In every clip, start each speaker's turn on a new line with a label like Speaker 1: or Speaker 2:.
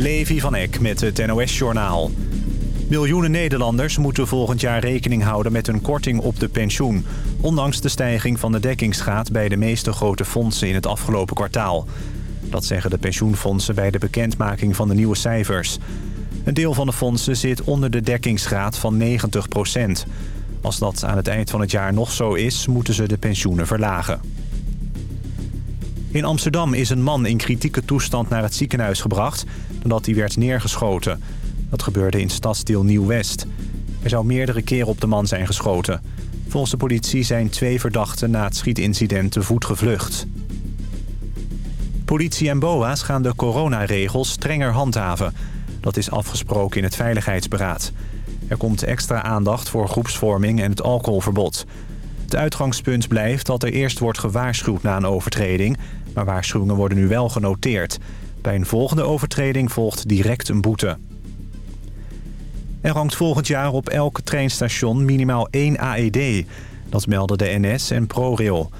Speaker 1: Levi van Eck met het NOS-journaal. Miljoenen Nederlanders moeten volgend jaar rekening houden met een korting op de pensioen... ondanks de stijging van de dekkingsgraad bij de meeste grote fondsen in het afgelopen kwartaal. Dat zeggen de pensioenfondsen bij de bekendmaking van de nieuwe cijfers. Een deel van de fondsen zit onder de dekkingsgraad van 90% Als dat aan het eind van het jaar nog zo is, moeten ze de pensioenen verlagen. In Amsterdam is een man in kritieke toestand naar het ziekenhuis gebracht... nadat hij werd neergeschoten. Dat gebeurde in stadsdeel Nieuw-West. Er zou meerdere keren op de man zijn geschoten. Volgens de politie zijn twee verdachten na het schietincident te voet gevlucht. Politie en BOA's gaan de coronaregels strenger handhaven. Dat is afgesproken in het Veiligheidsberaad. Er komt extra aandacht voor groepsvorming en het alcoholverbod. Het uitgangspunt blijft dat er eerst wordt gewaarschuwd na een overtreding... maar waarschuwingen worden nu wel genoteerd. Bij een volgende overtreding volgt direct een boete. Er hangt volgend jaar op elk treinstation minimaal één AED. Dat melden de NS en ProRail.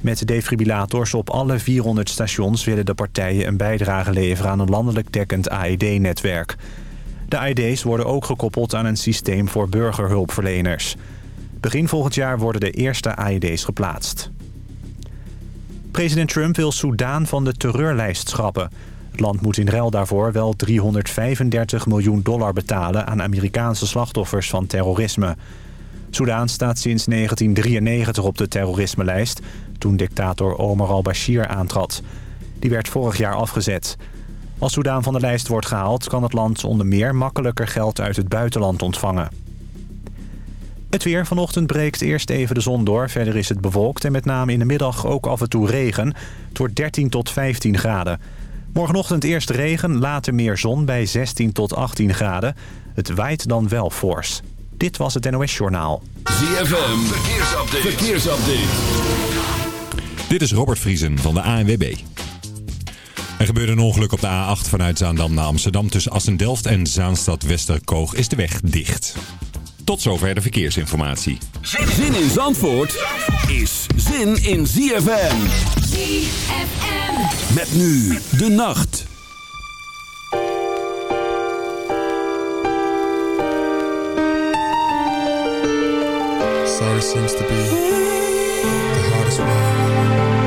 Speaker 1: Met defibrillators op alle 400 stations willen de partijen een bijdrage leveren aan een landelijk dekkend AED-netwerk. De AED's worden ook gekoppeld aan een systeem voor burgerhulpverleners. Begin volgend jaar worden de eerste AED's geplaatst. President Trump wil Soudaan van de terreurlijst schrappen. Het land moet in ruil daarvoor wel 335 miljoen dollar betalen... aan Amerikaanse slachtoffers van terrorisme. Soudaan staat sinds 1993 op de terrorisme-lijst... toen dictator Omar al-Bashir aantrad. Die werd vorig jaar afgezet. Als Soudaan van de lijst wordt gehaald... kan het land onder meer makkelijker geld uit het buitenland ontvangen. Het weer. Vanochtend breekt eerst even de zon door. Verder is het bewolkt en met name in de middag ook af en toe regen. Het wordt 13 tot 15 graden. Morgenochtend eerst regen, later meer zon bij 16 tot 18 graden. Het waait dan wel fors. Dit was het NOS Journaal.
Speaker 2: ZFM, verkeersupdate. verkeersupdate.
Speaker 3: Dit is Robert Vriesen van de ANWB. Er gebeurde een ongeluk op de A8 vanuit Zaandam naar Amsterdam. Tussen Assen-Delft en Zaanstad-Westerkoog is de weg dicht. Tot zover de verkeersinformatie.
Speaker 2: Zin in Zandvoort is zin in ZFM.
Speaker 4: ZFM.
Speaker 2: Met nu de nacht.
Speaker 5: Sorry seems to be the hardest one.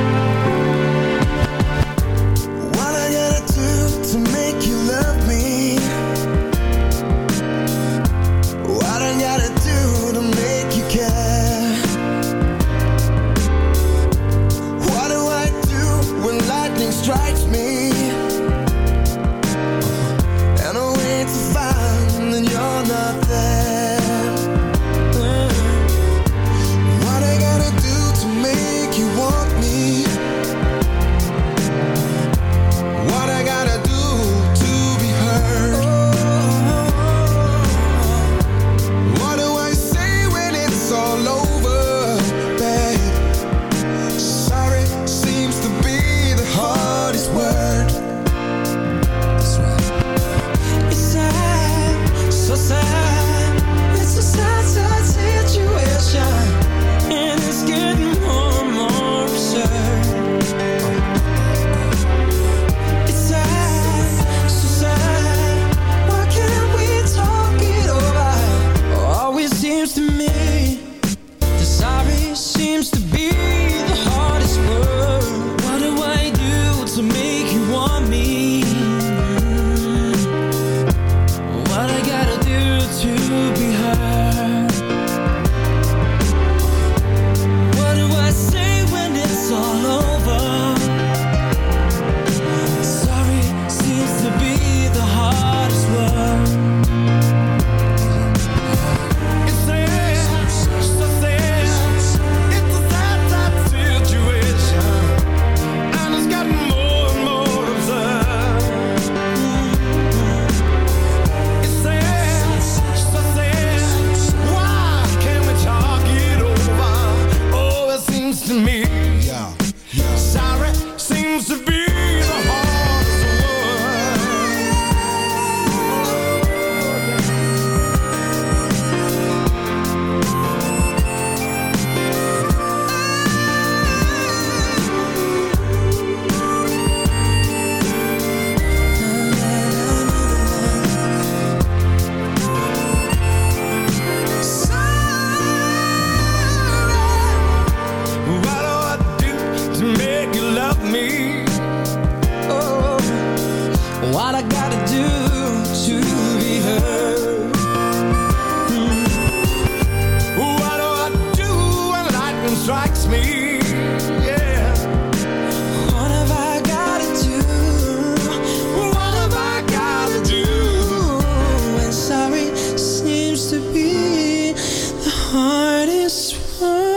Speaker 6: just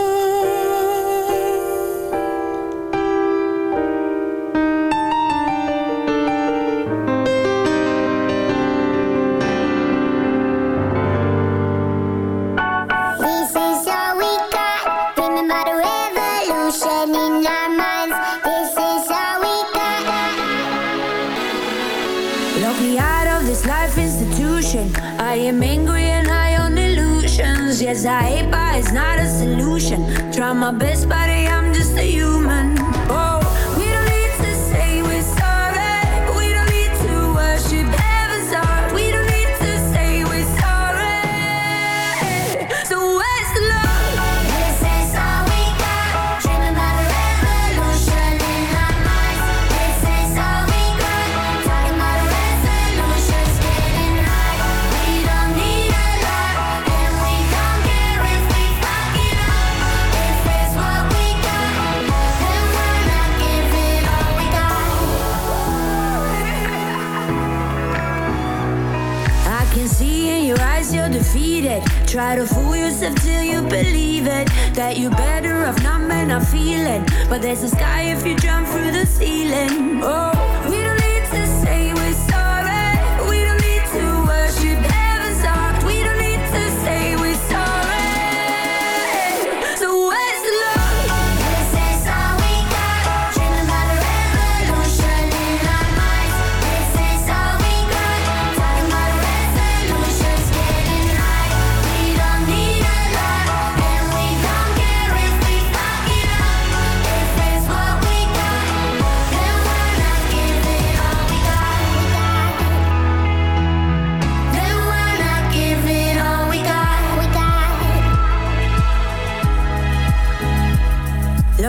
Speaker 6: Try to fool yourself till you believe it. That you're better off not men are feeling. But there's a sky if you jump through the ceiling. Oh.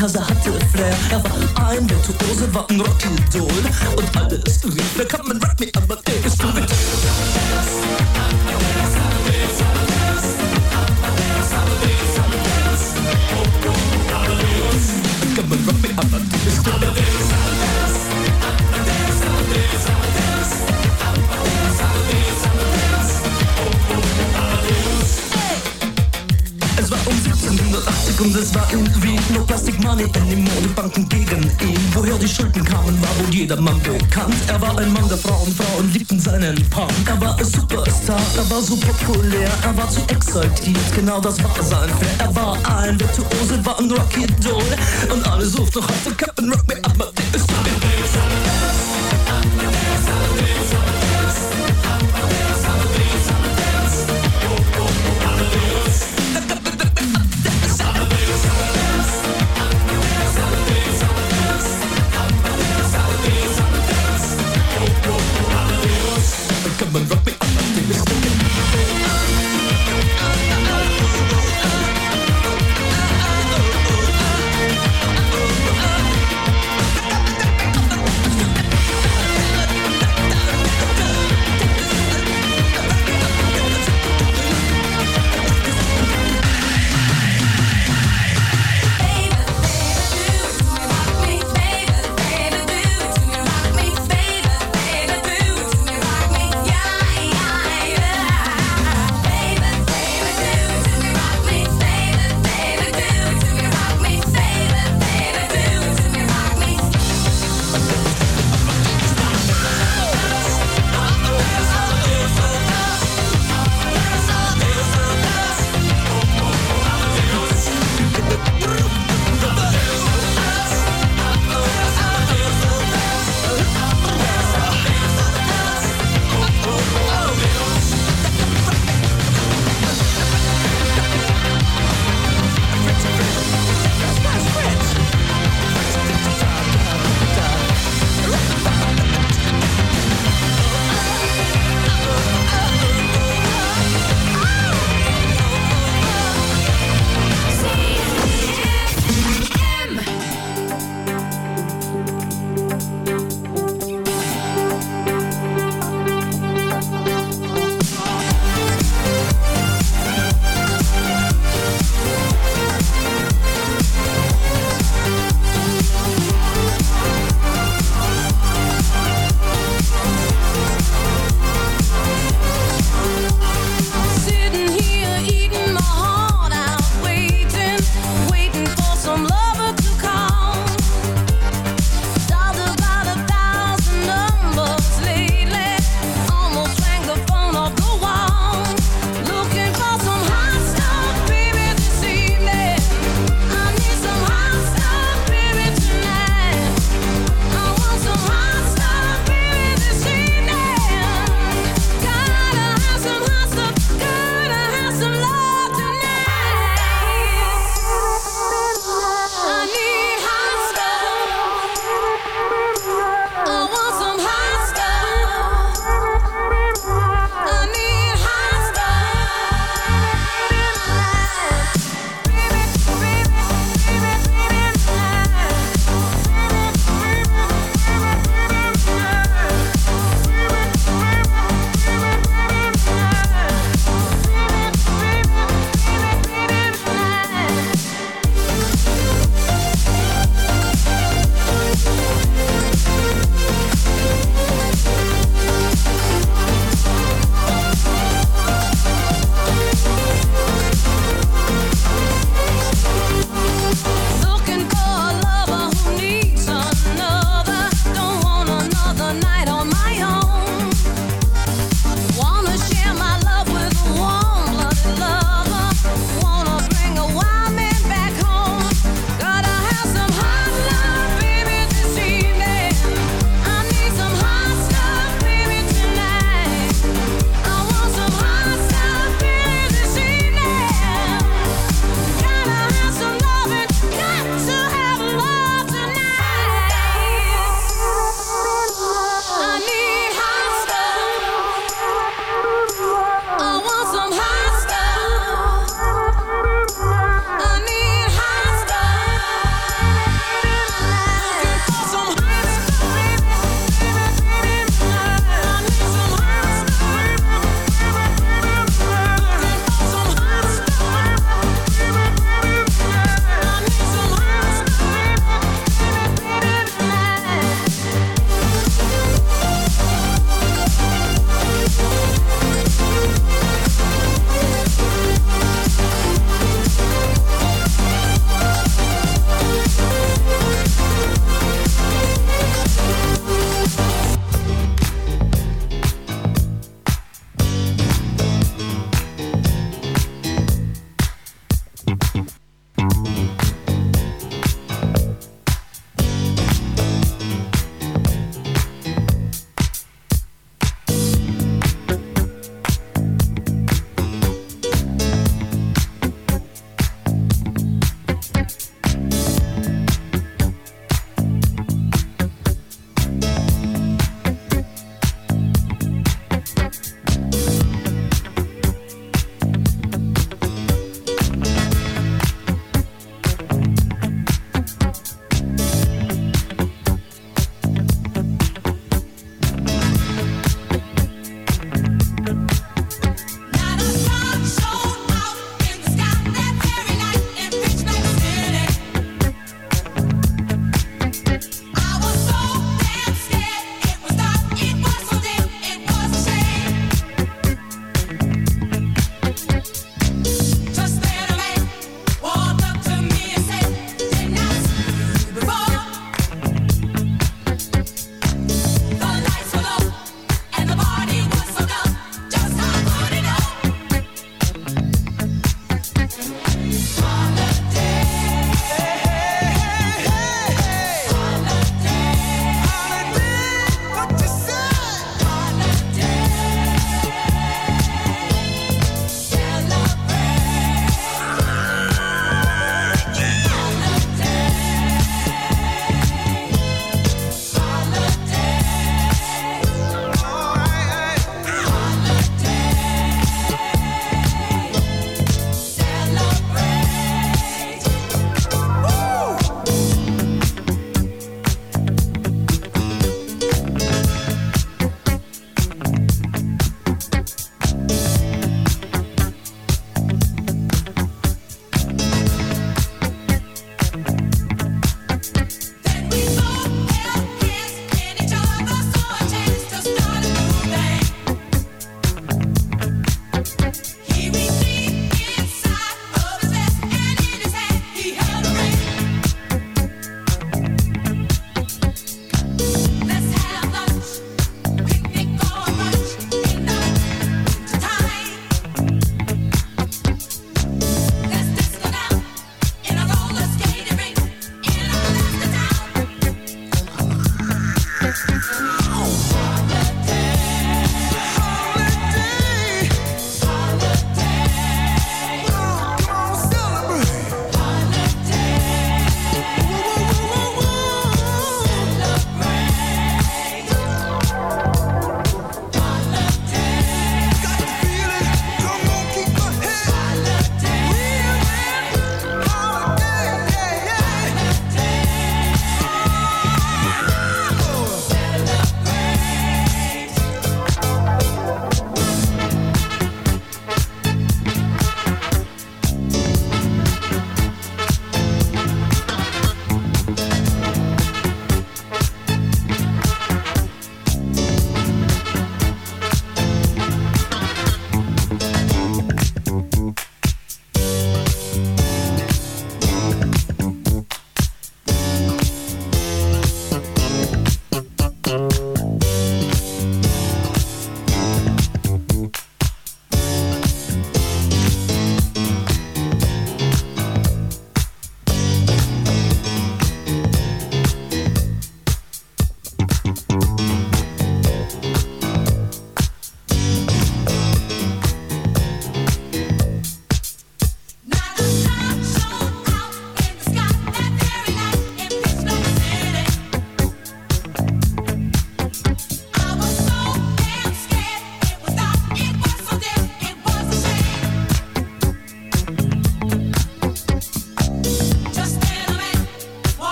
Speaker 6: cause I had to
Speaker 7: refrain. I'm there to
Speaker 8: Zeigt dies, genau das war sein. Wer er war ein Virtuose, war ein Rocky-Doll. Und alle suchten noch
Speaker 2: auf den K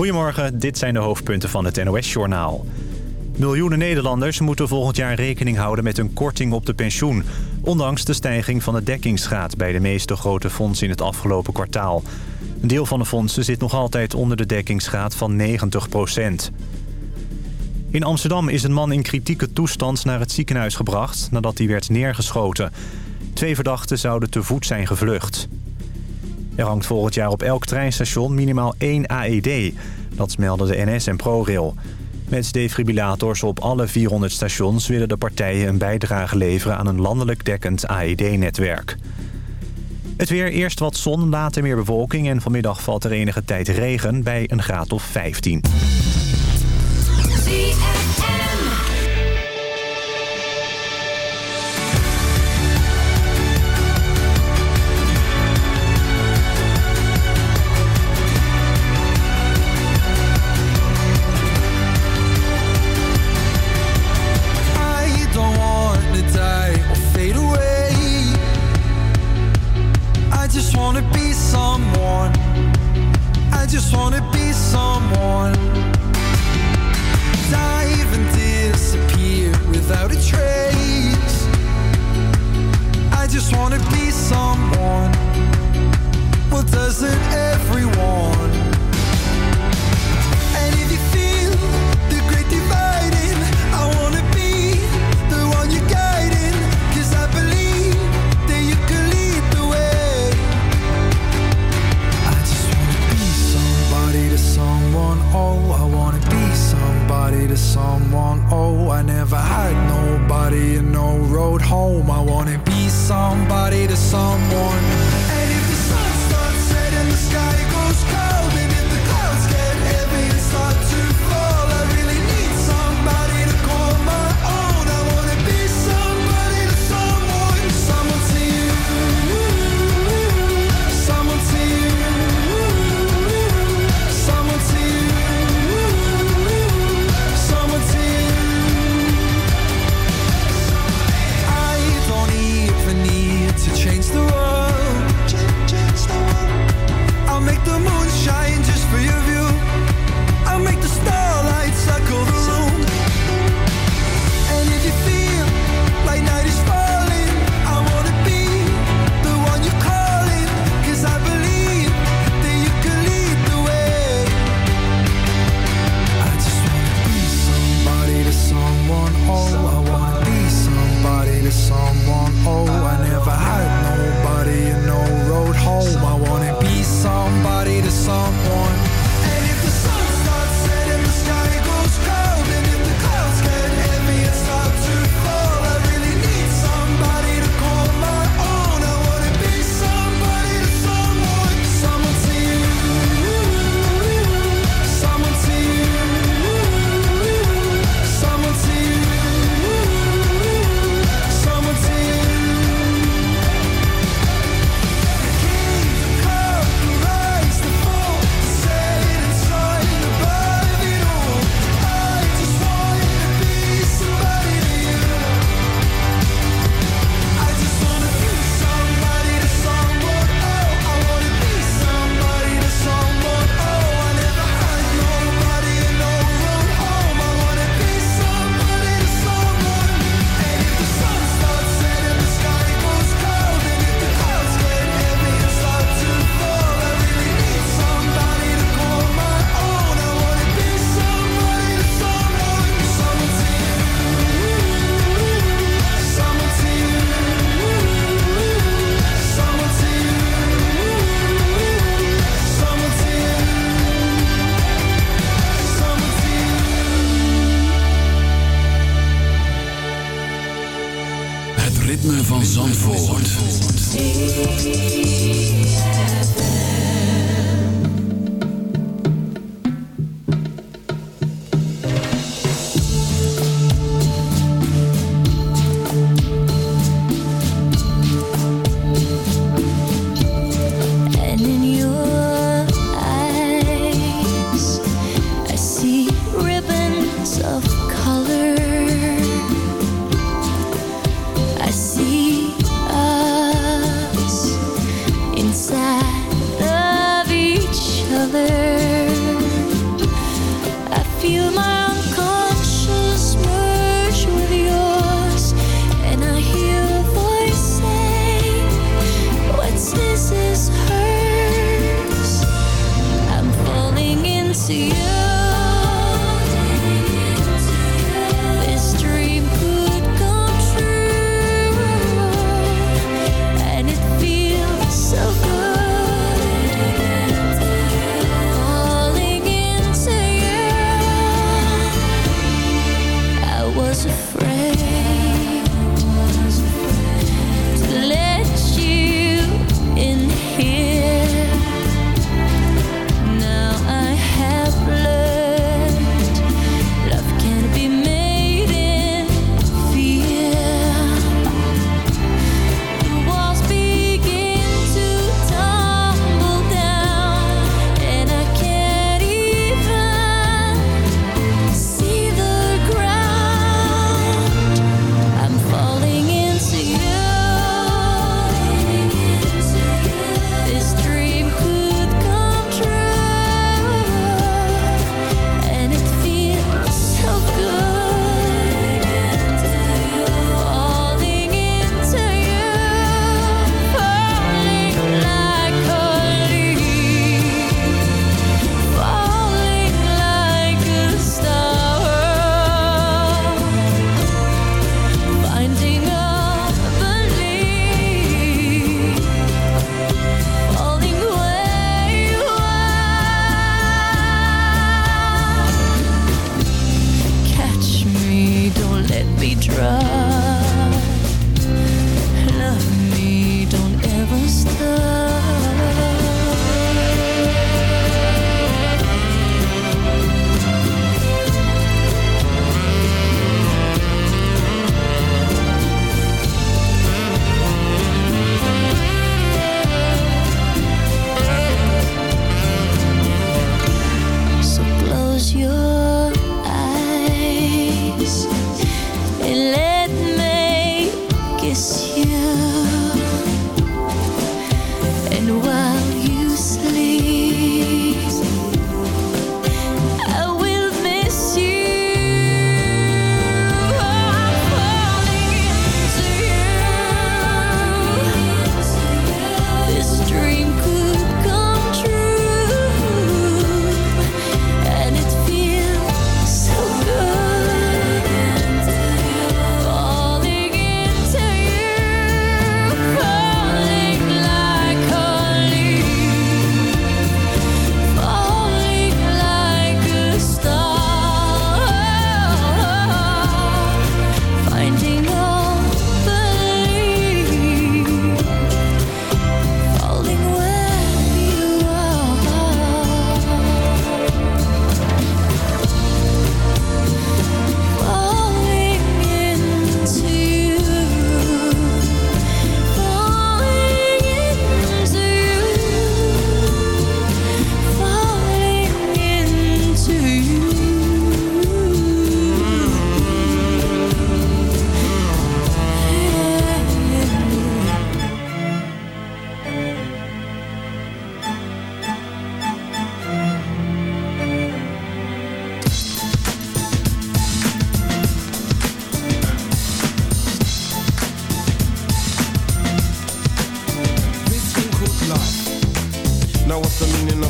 Speaker 1: Goedemorgen, dit zijn de hoofdpunten van het NOS-journaal. Miljoenen Nederlanders moeten volgend jaar rekening houden met een korting op de pensioen... ondanks de stijging van de dekkingsgraad bij de meeste grote fondsen in het afgelopen kwartaal. Een deel van de fondsen zit nog altijd onder de dekkingsgraad van 90% In Amsterdam is een man in kritieke toestand naar het ziekenhuis gebracht... nadat hij werd neergeschoten. Twee verdachten zouden te voet zijn gevlucht. Er hangt volgend jaar op elk treinstation minimaal één AED. Dat melden de NS en ProRail. Met defibrillators op alle 400 stations willen de partijen een bijdrage leveren aan een landelijk dekkend AED-netwerk. Het weer eerst wat zon, later meer bewolking en vanmiddag valt er enige tijd regen bij een graad of 15.
Speaker 9: I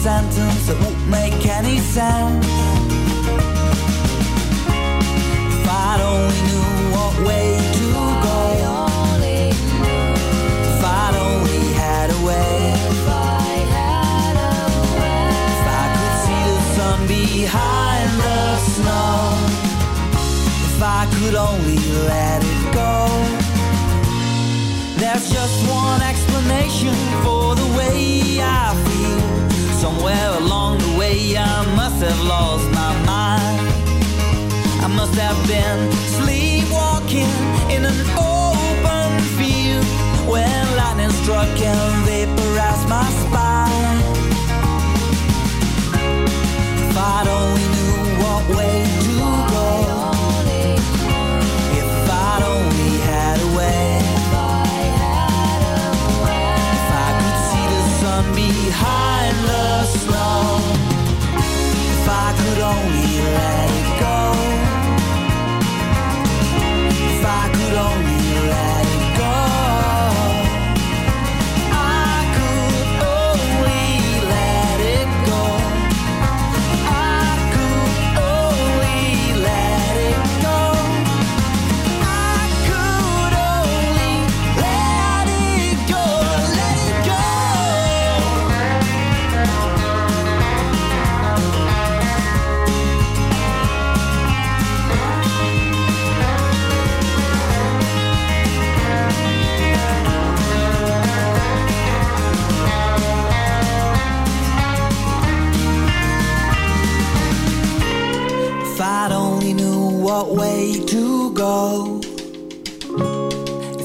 Speaker 10: Sentence that won't make any sense. If I'd only knew what way to go. If I'd only had a way. If I could see the sun behind the snow. If I could only let it go. There's just one explanation for the way I feel. Somewhere along the way I must have lost my mind. I must have been sleepwalking in an open field when lightning struck and vaporized my spine.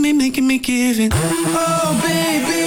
Speaker 11: making me, making me give. Oh, baby.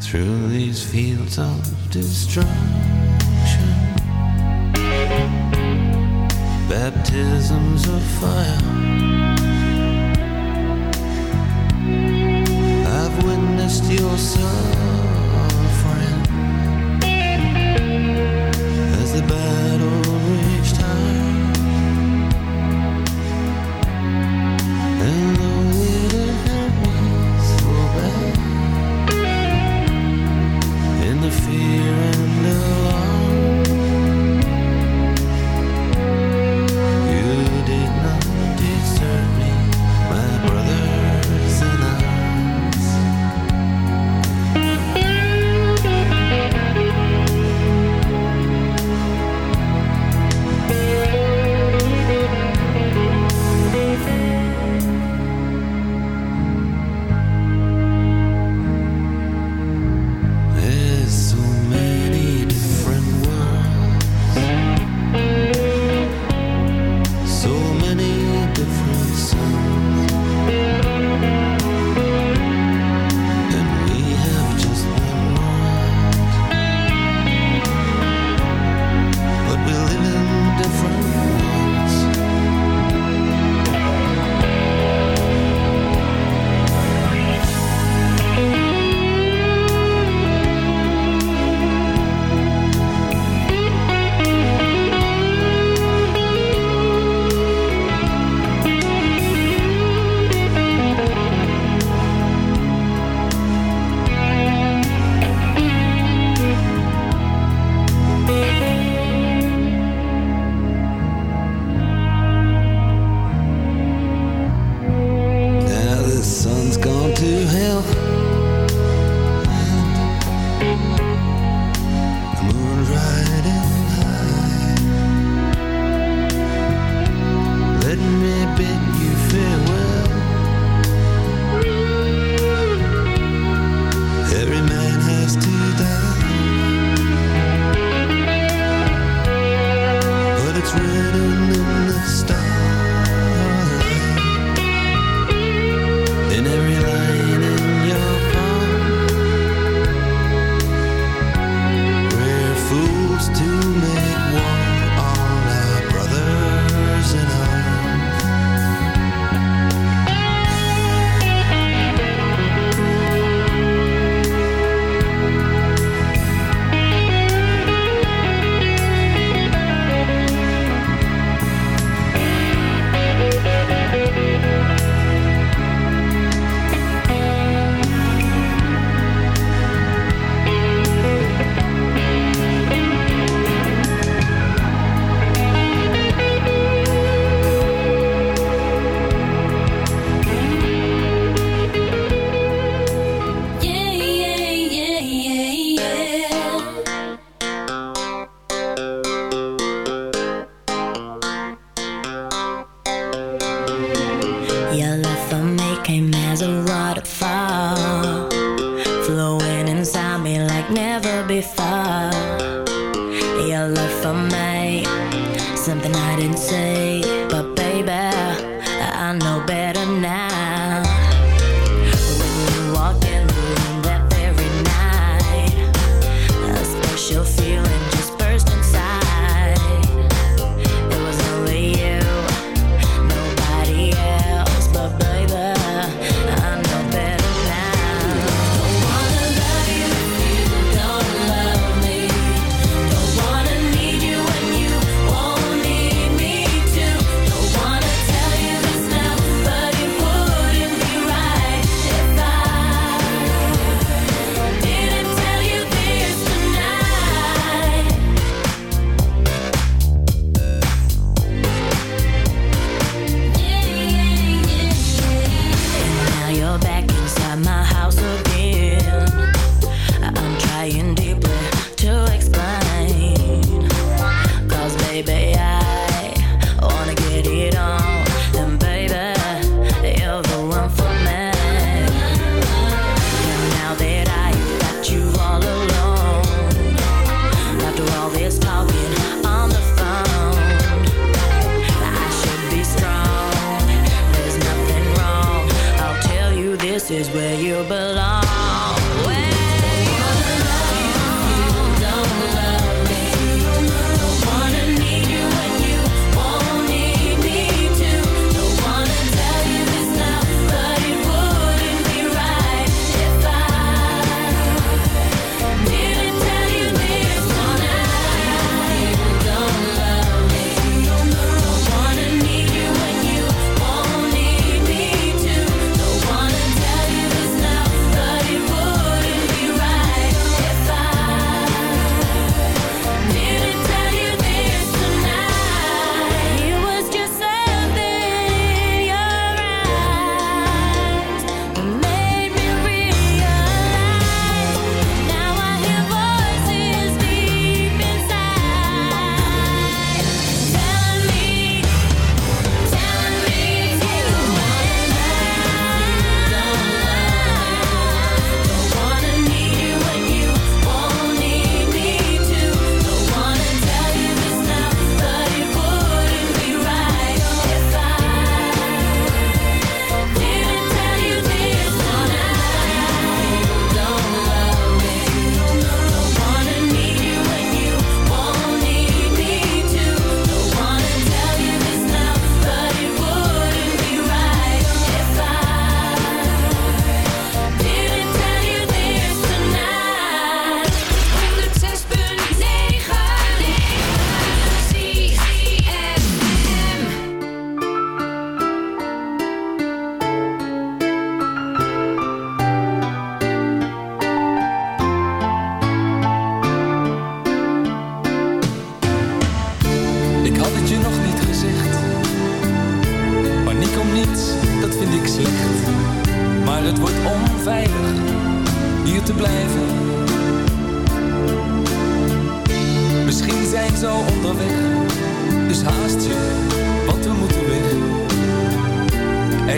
Speaker 12: Through these fields of destruction, baptisms of fire.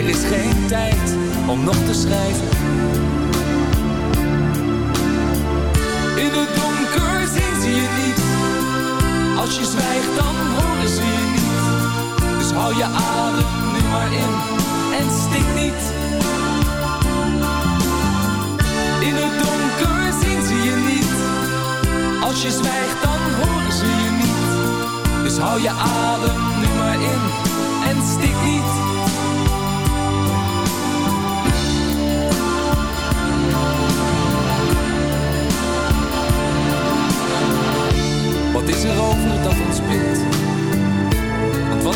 Speaker 13: Er is geen tijd om nog te schrijven. In het donker zien ze je niet. Als je zwijgt dan horen ze je niet. Dus hou je adem nu maar in en stik niet. In het donker zien ze je niet. Als je zwijgt dan horen ze je niet. Dus hou je adem nu maar in en stik niet.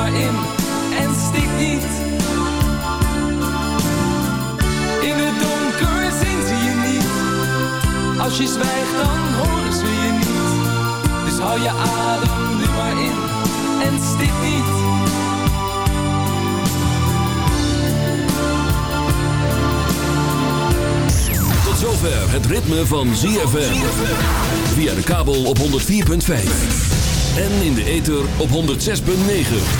Speaker 13: maar in en stik niet. In het donker zien ze je niet. Als je zwijgt dan horen ze je niet. Dus hou je adem nu maar in en stik niet.
Speaker 2: Tot zover het ritme van ZFM. Via de kabel op 104.5. En in de ether op 106.9.